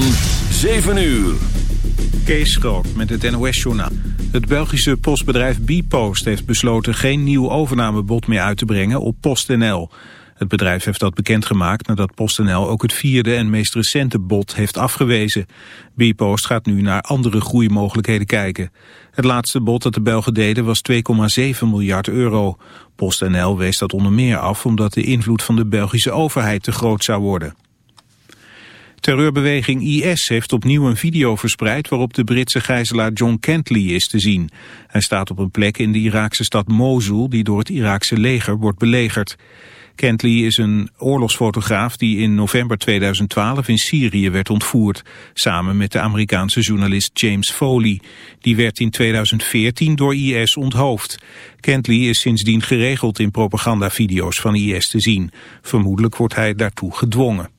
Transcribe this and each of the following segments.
van 7 uur. Kees Groot met het NOS-journaal. Het Belgische postbedrijf Bpost heeft besloten geen nieuw overnamebod meer uit te brengen op PostNL. Het bedrijf heeft dat bekendgemaakt nadat PostNL ook het vierde en meest recente bod heeft afgewezen. Bpost gaat nu naar andere groeimogelijkheden kijken. Het laatste bod dat de Belgen deden was 2,7 miljard euro. PostNL wees dat onder meer af omdat de invloed van de Belgische overheid te groot zou worden. Terreurbeweging IS heeft opnieuw een video verspreid waarop de Britse gijzelaar John Kentley is te zien. Hij staat op een plek in de Iraakse stad Mosul die door het Iraakse leger wordt belegerd. Kentley is een oorlogsfotograaf die in november 2012 in Syrië werd ontvoerd, samen met de Amerikaanse journalist James Foley. Die werd in 2014 door IS onthoofd. Kentley is sindsdien geregeld in propagandavideo's van IS te zien. Vermoedelijk wordt hij daartoe gedwongen.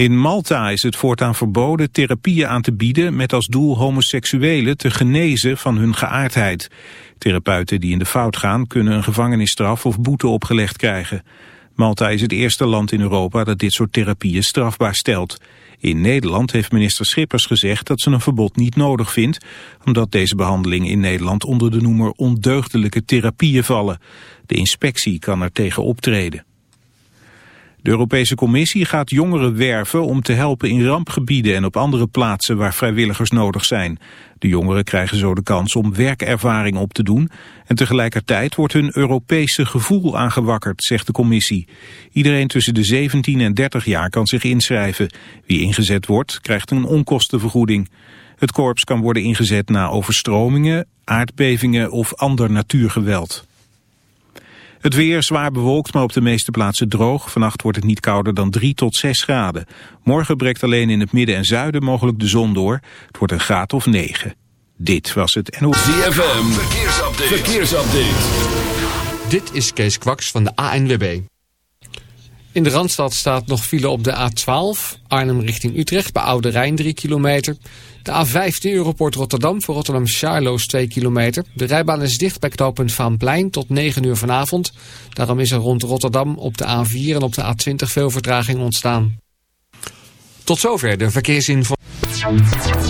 In Malta is het voortaan verboden therapieën aan te bieden met als doel homoseksuelen te genezen van hun geaardheid. Therapeuten die in de fout gaan kunnen een gevangenisstraf of boete opgelegd krijgen. Malta is het eerste land in Europa dat dit soort therapieën strafbaar stelt. In Nederland heeft minister Schippers gezegd dat ze een verbod niet nodig vindt, omdat deze behandelingen in Nederland onder de noemer ondeugdelijke therapieën vallen. De inspectie kan er tegen optreden. De Europese Commissie gaat jongeren werven om te helpen in rampgebieden en op andere plaatsen waar vrijwilligers nodig zijn. De jongeren krijgen zo de kans om werkervaring op te doen en tegelijkertijd wordt hun Europese gevoel aangewakkerd, zegt de Commissie. Iedereen tussen de 17 en 30 jaar kan zich inschrijven. Wie ingezet wordt, krijgt een onkostenvergoeding. Het korps kan worden ingezet na overstromingen, aardbevingen of ander natuurgeweld. Het weer zwaar bewolkt, maar op de meeste plaatsen droog. Vannacht wordt het niet kouder dan 3 tot 6 graden. Morgen breekt alleen in het midden en zuiden mogelijk de zon door. Het wordt een graad of 9. Dit was het NO. ZFM, verkeersupdate. verkeersupdate. Dit is Kees Kwaks van de ANWB. In de Randstad staat nog file op de A12, Arnhem richting Utrecht, bij Oude Rijn 3 kilometer. De A15 Europort Rotterdam voor Rotterdam Charloes 2 kilometer. De rijbaan is dicht bij knooppunt Vaanplein tot 9 uur vanavond. Daarom is er rond Rotterdam op de A4 en op de A20 veel vertraging ontstaan. Tot zover de verkeersinformatie.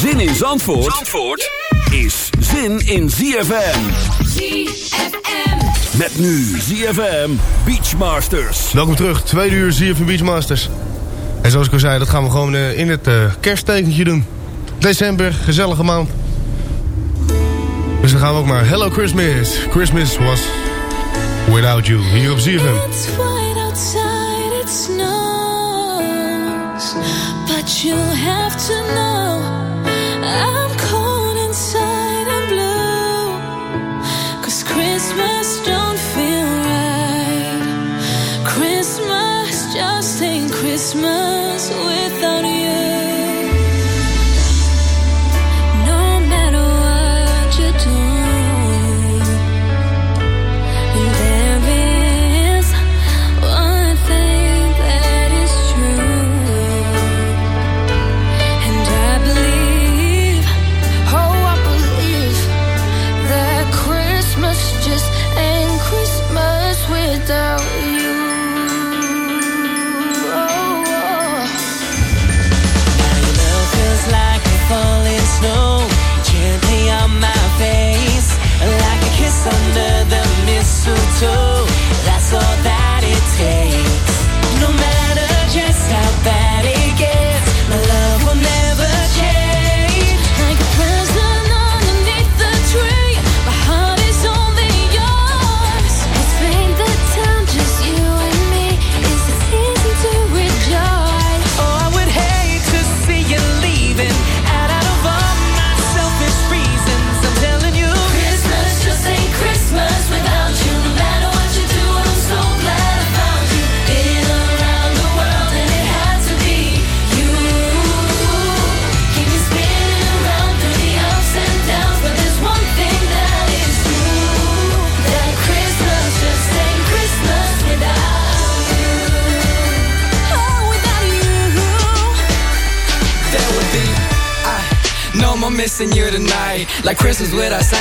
Zin in Zandvoort, Zandvoort is zin in ZFM. ZFM. Met nu ZFM Beachmasters. Welkom terug, tweede uur van Beachmasters. En zoals ik al zei, dat gaan we gewoon eh, in het eh, kersttekentje doen. December, gezellige maand. Dus dan gaan we ook maar Hello Christmas. Christmas was without you. Hier op ZFM. It's white outside, it snows. But you have to know I'm cold inside and blue. Cause Christmas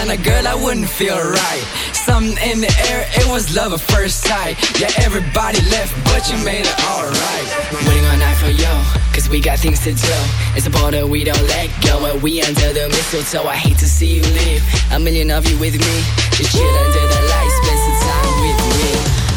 Santa, girl, I wouldn't feel right. Something in the air, it was love at first sight. Yeah, everybody left, but you made it alright. Waiting all night for you, cause we got things to do. It's a border we don't let go, and we under the mistletoe. I hate to see you leave. A million of you with me, just chill under the lights, spend some time with me.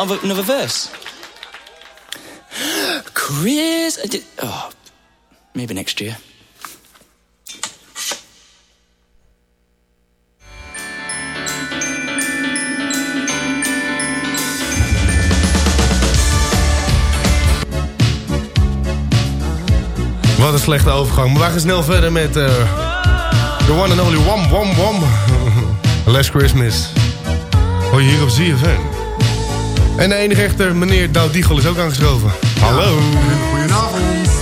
Another, another verse? Chris. Oh, maybe next year. Wat een slechte overgang. Maar we gaan snel verder met... eh the one and only Wom Wom Wom. Last Christmas. Hoor je hier op ZFM. En de enige echter, meneer Douw Diegel, is ook aangeschoven. Hallo. Goedenavond.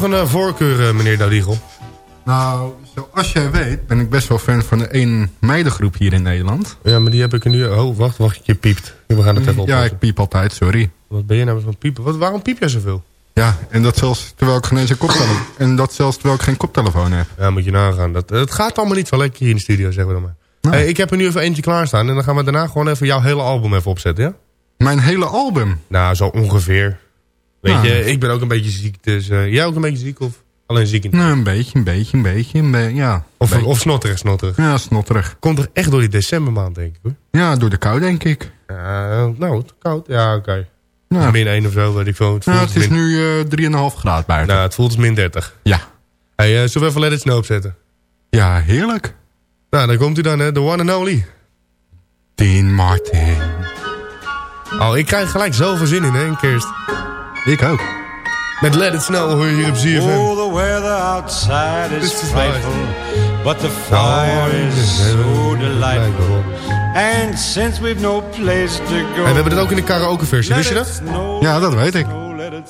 Nog een eh, voorkeur, eh, meneer Dadiegel? Nou, zoals jij weet ben ik best wel fan van de één meidengroep hier in Nederland. Ja, maar die heb ik er nu... Oh, wacht, wacht, je piept. We gaan het even Ja, ik piep altijd, sorry. Wat ben je nou van piepen? Wat, waarom piep jij zoveel? Ja, en dat zelfs terwijl ik geen eens een koptelefoon... en dat zelfs terwijl ik geen koptelefoon heb. Ja, moet je nagaan. Dat, het gaat allemaal niet zo lekker hier in de studio, zeggen we dan maar. Nou. Hey, ik heb er nu even eentje klaarstaan. En dan gaan we daarna gewoon even jouw hele album even opzetten, ja? Mijn hele album? Nou, zo ongeveer. Weet je, ik ben ook een beetje ziek. Dus eh, jij ook een beetje ziek of alleen ziek in? Nou, een beetje, een beetje, een beetje. Een be- ja, Of, beetje. of snotterig, snotterig. Ja, snotterig. Komt er echt door die decembermaand, denk ik hoor. Ja, door de kou, denk ik. Uh, nou, koud. Ja, oké. Ja. Min 1 of zo, weet ik veel. Het, Nou, het is min, nu eh 3,5 graden buiten. Nou, het voelt als min 30. Ja. Hey, uh, zullen we even Let It Snow opzetten? Ja, heerlijk. Nou, dan komt hij dan, hè. The one and only. Dean Martin. Oh, ik krijg gelijk zoveel zin in, hè, in kerst. Ik ook. Met Let It Snow hoor je hier op ZFM. Oh, the weather outside is frightful, but the fire is so delightful. And since we've no place to go, En we hebben het ook in de karaoke versie, wist je dat? Ja, dat weet ik.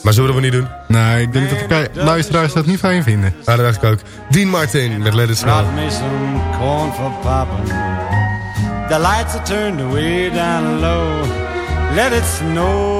Maar zullen we dat niet doen? Nee, ik denk dat de luisteraars dat niet fijn vinden. Ja, dat dacht ik ook. Dean Martin met Let It Snow. Brought me some corn for popping. The lights are turned way down low. Let it snow,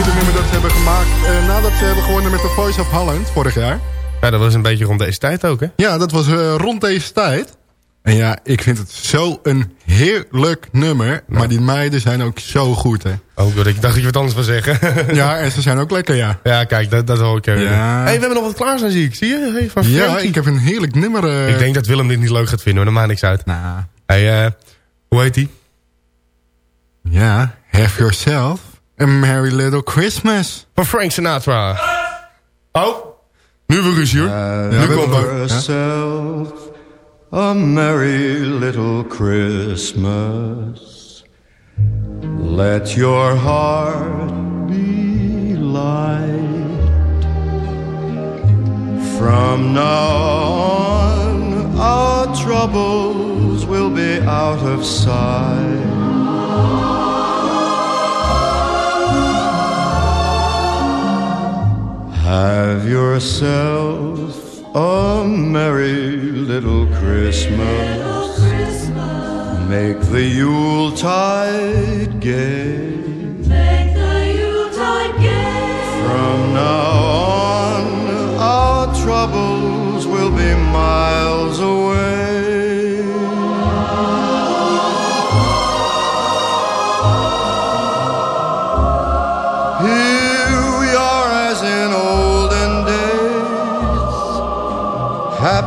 Een nummer dat ze hebben gemaakt eh, nadat ze hebben gewonnen met de Voice of Holland vorig jaar. Ja, dat was een beetje rond deze tijd ook, hè? Ja, dat was eh, rond deze tijd. En ja, ik vind het zo een heerlijk nummer. Maar die meiden zijn ook zo goed, hè? Oh, ik dacht dat je wat anders wil zeggen. ja, en ze zijn ook lekker, ja. Ja, kijk, dat, dat hoor ik. Eh. Ja. hey, we hebben nog wat klaar zijn, zie ik. Zie je? Hey, van ja, ik heb een heerlijk nummer. Ik denk dat Willem dit niet leuk gaat vinden, hoor. dan maakt niks uit. Nou, Hey, hoe heet die? Ja, Have Yourself. A Merry Little Christmas. Van Frank Sinatra. Oh, nu weer ruzie hoor. Uh, nu komt herself a merry little Christmas. Let your heart be light. From now on, our troubles will be out of sight. Have yourself a merry little Christmas. Make the Yuletide gay. Make the Yuletide gay. From now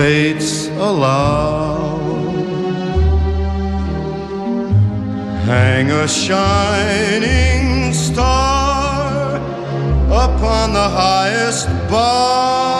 Fates allow. Hang a shining star upon the highest bough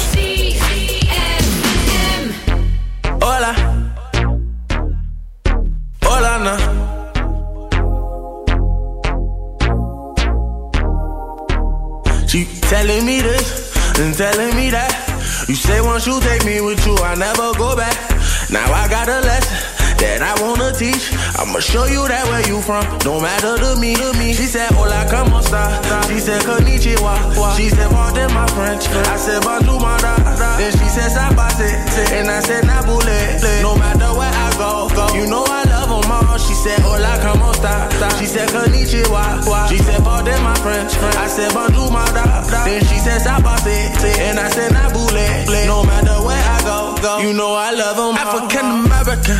From. No matter to me, to me. She said, Hola, como esta? She said, Konnichiwa. She said, Pardon my French. I said, Bonjour, my da. Then she said, Sabase. And I said, Nabule. No matter where I go, go. You know I love them all. She said, Hola, como esta? She said, Konnichiwa. She said, Pardon my French. I said, Bonjour, my da. Then she said, Sabase. And I said, Nabule. No matter where I go, go. You know I love them all. African American,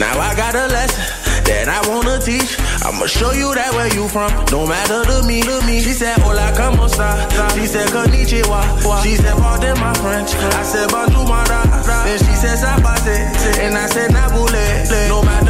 Now I got a lesson that I wanna teach. I'ma show you that where you from. No matter to me, to me. She said, Hola, como esta? She said, Konnichiwa. She said, Pardon my French. I said, Bonjour, my. Then she said, Sabate. And I said, Nabule. No matter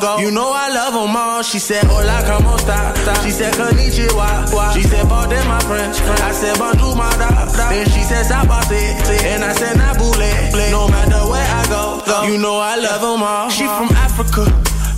go. You know I love them all. She said, Hola, como esta? She said, Konnichiwa. She said, Pardon my French. I said, Bonjour, my da. Then she said, Sabate. And I said, Nabule. No matter where I go, go. You know I love them all. She from Africa.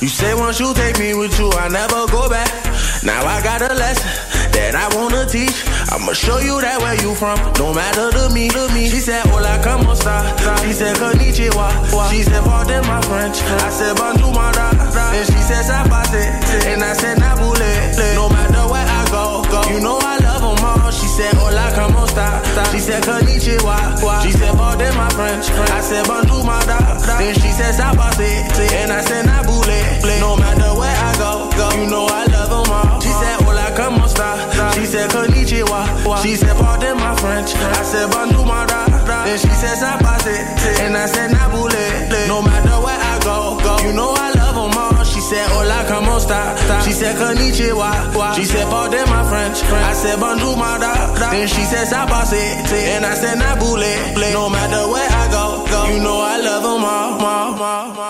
You say once you take me with you, I never go back. Now I got a lesson that I wanna teach. I'ma show you that where you from, no matter to me, to me. She said, Hola, como esta? She said, Konnichiwa. She said, Pardon my French. I said, Bonjour, my da. And she said, Sabate. And I said, Nabule. No matter where I go, go. You know I love them all. She said, Hola, como esta? She said, Konnichiwa. She said, Pardon my French. I said, Bonjour, my da. Then she said, Sabate. Said, my da. Then she said, Sabate. And I said, Nabule. No matter where I go, go. You know I love them all. She said, Hola, como esta? She said, Konnichiwa. She said, Pardon my French. I said, my da. Then she said, Sabate. And I said, Nabule. No matter where I go, go. You know I love them all. all, all, all.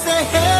say, hey,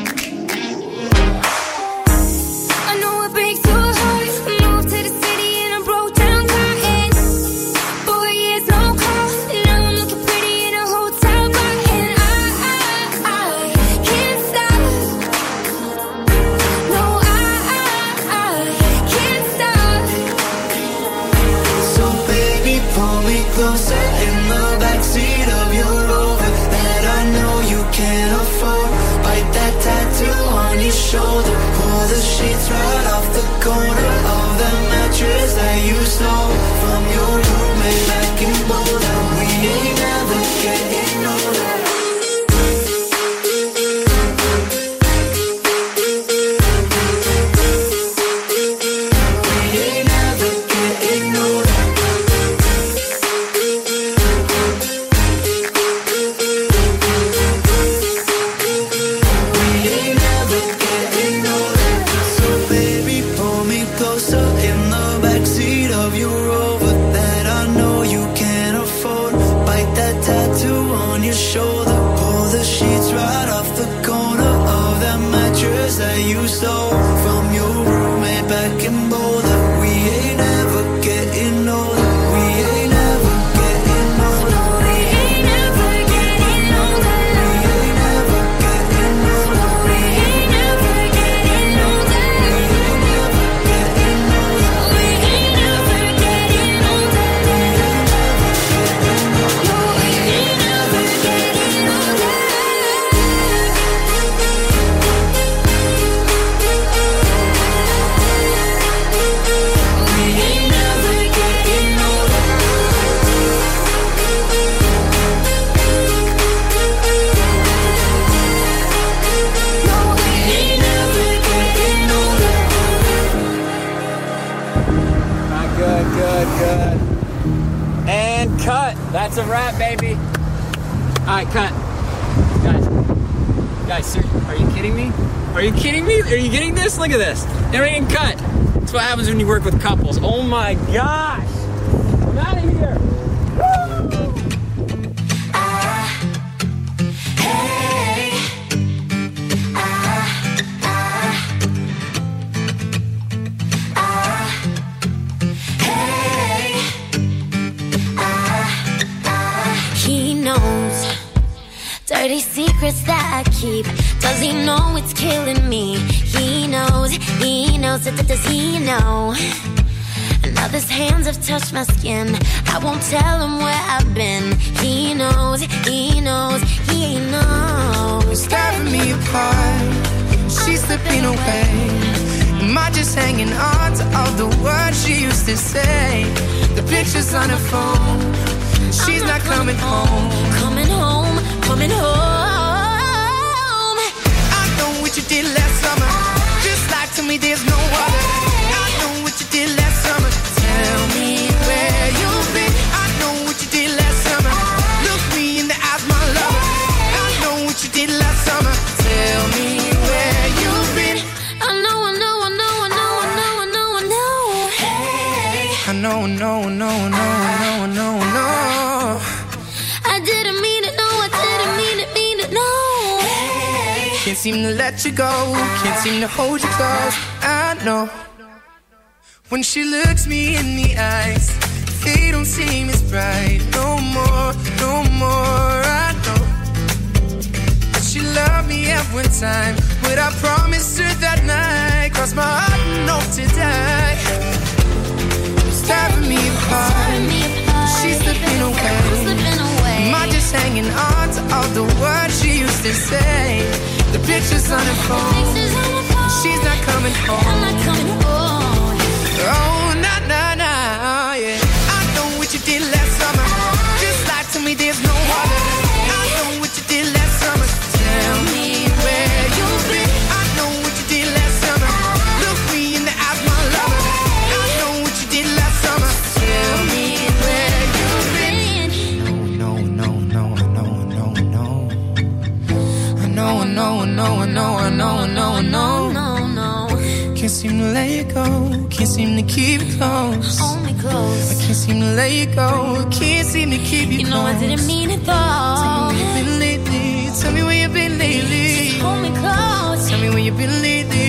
Right, cut. Guys, guys, ser- are you kidding me? Are you kidding me? Are you getting this? Look at this. Everything cut. That's what happens when you work with couples. Oh my gosh. I'm out of here. Know? And others' hands have touched my skin. I won't tell him where I've been. He knows, he knows, he knows. Tearing me apart. She's slipping away. Am I just hanging on to all the words she used to say? The pictures on her phone. She's not coming home. Coming home, coming home. I know what you did last summer. Just like to me, there's no other. Can't seem to let you go. Can't seem to hold you close. I know. When she looks me in the eyes, they don't seem as bright. No more, no more. I know. That she loved me at one time. But I promised her that night. Cause my heart knows to die. It's tearing me apart. She's slipping away. Am I just hanging on to all the words she used to say? The pictures on her phone. She's not coming home. Oh, nah, nah, know, I know, I know, I know, I know. No, no. Can't seem to let you go. Can't seem to keep it close. Me close. I can't seem to let you go. Can't seem to keep you, You know I didn't mean it though. Tell me where you've been lately. Tell me where you've been lately. Hold me close. Tell me where you've been lately.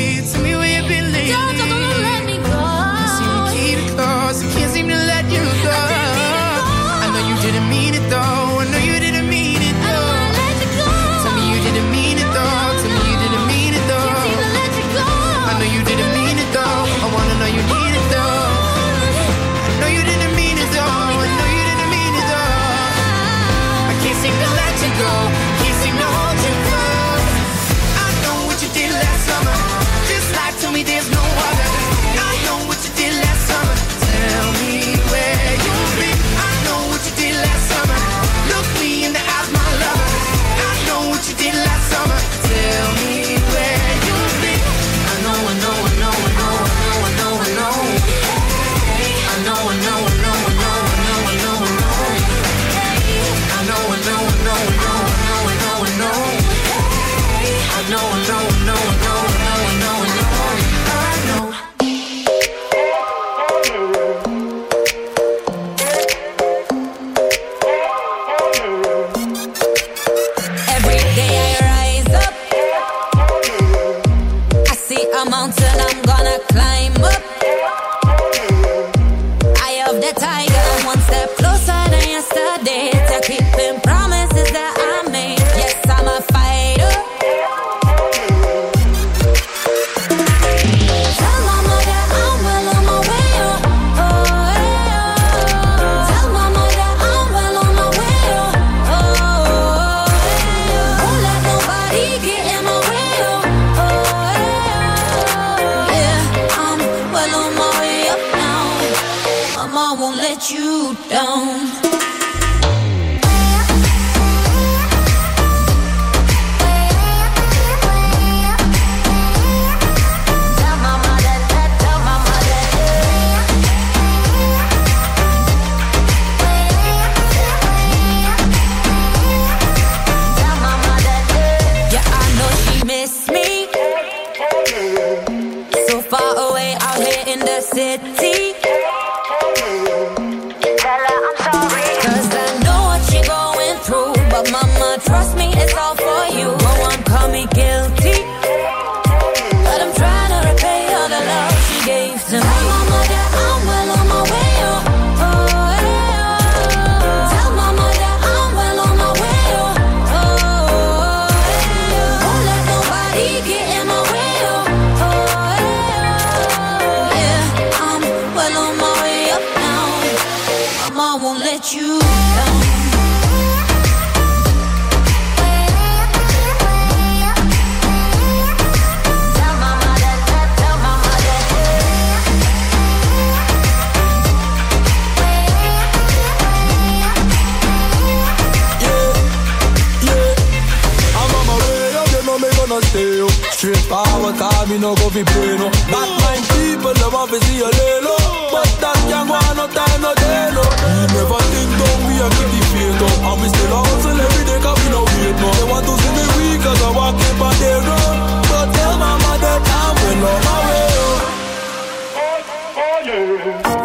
Cause me no go fi play no. Bad mind people, they want to see you lay low. But that can't go on no time, no day no. We never think down, we a keep the faith up. And we still hustle every day, cause we no wait no. They want to see me weak, cause I walk in on their road. But tell mama that I'm well on my way.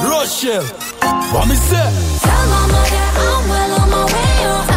Rochelle, what me say? Tell mama that I'm well on my way. Oh.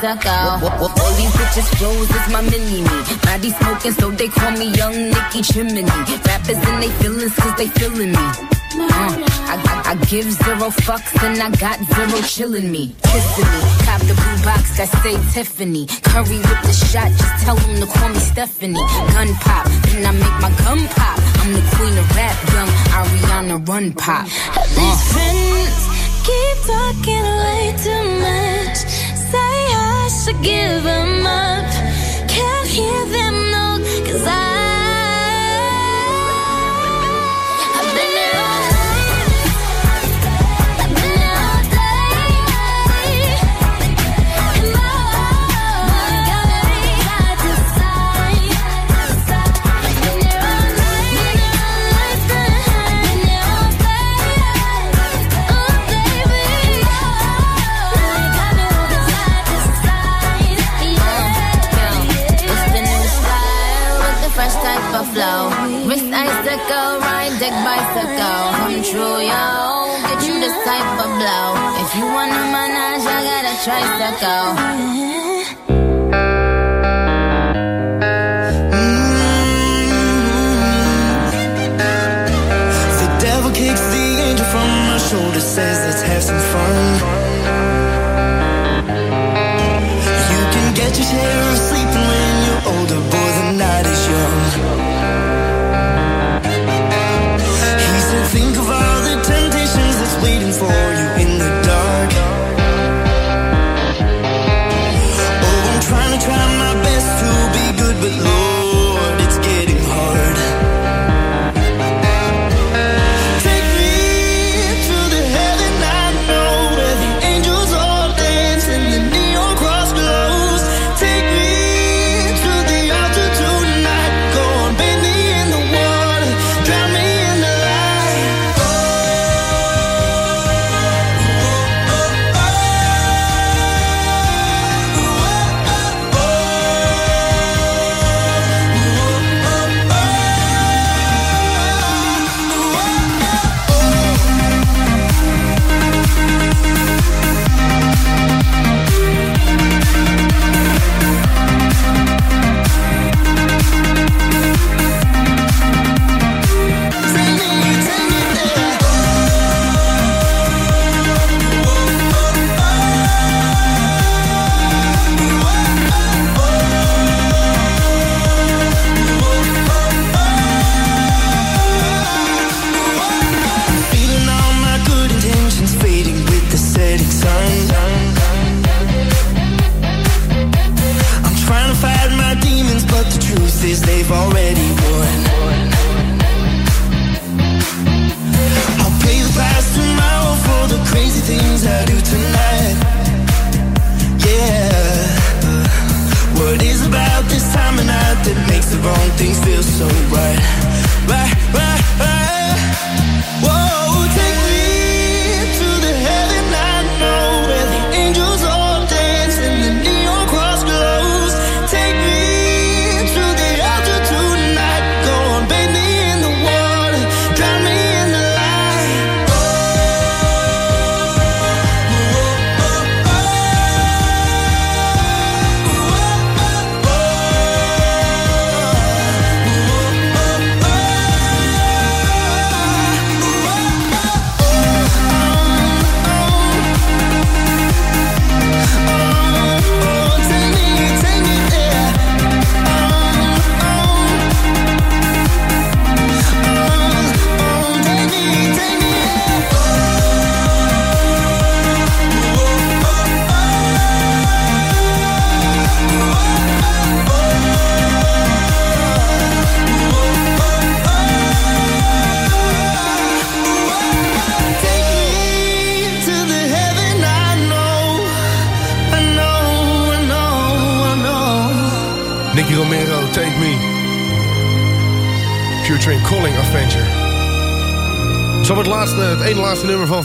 stuck out. All these bitches flows is my mini me. Body smoking, so they call me Young Nicky Chimney. Rappers and they feelings, cause they feeling me. Uh, I, I, I, give zero fucks and I got zero chillin' me. Kissing me, cop the blue box that say Tiffany. Curry with the shot, just tell them to call me Stephanie. Gun pop, then I make my gun pop. I'm the queen of rap, young Ariana Run Pop. Uh. These friends keep talking way too much. I should give them up. Can't hear them, no, cause I tries to go.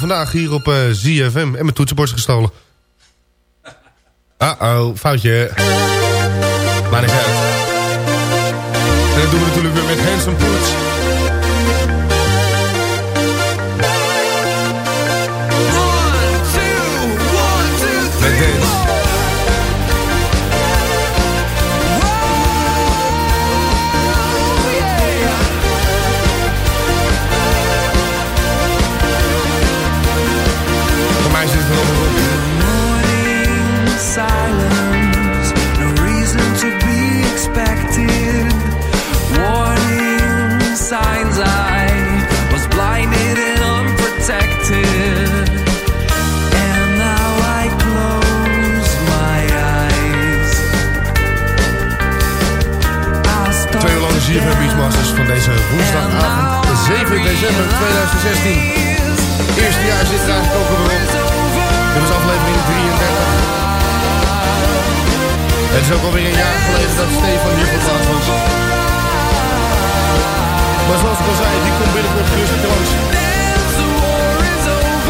Vandaag hier op eh, ZFM. En mijn toetsenbord is gestolen. Uh-oh, foutje. Maar niet uit. En dat doen we natuurlijk weer met Handsome Poots. Is ook alweer een jaar geleden dat Stefan hier voor het laatst was. Maar zoals ik al zei, die komt binnenkort gerust keer langs.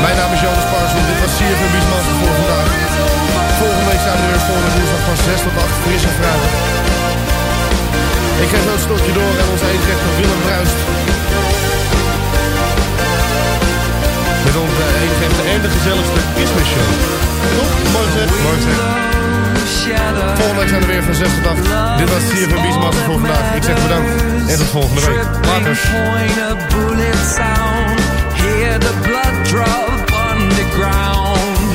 Mijn naam is Jonas Parsel, dit was CFM Beachmasters voor vandaag. Volgende week zijn we weer volgende woensdag van 6 tot 8 fris en fruitig. Ik geef het stokje door aan onze eindrechter Willem Bruist. Met onze eindrechter en de gezelligste Christmas show. Toch? Mooi zeg. Volgende week zijn we weer van 6 tot 8. Dit was CFM Beachmaster voor vandaag. Ik zeg bedankt en tot volgende week. Later. Hear the blood drop underground. And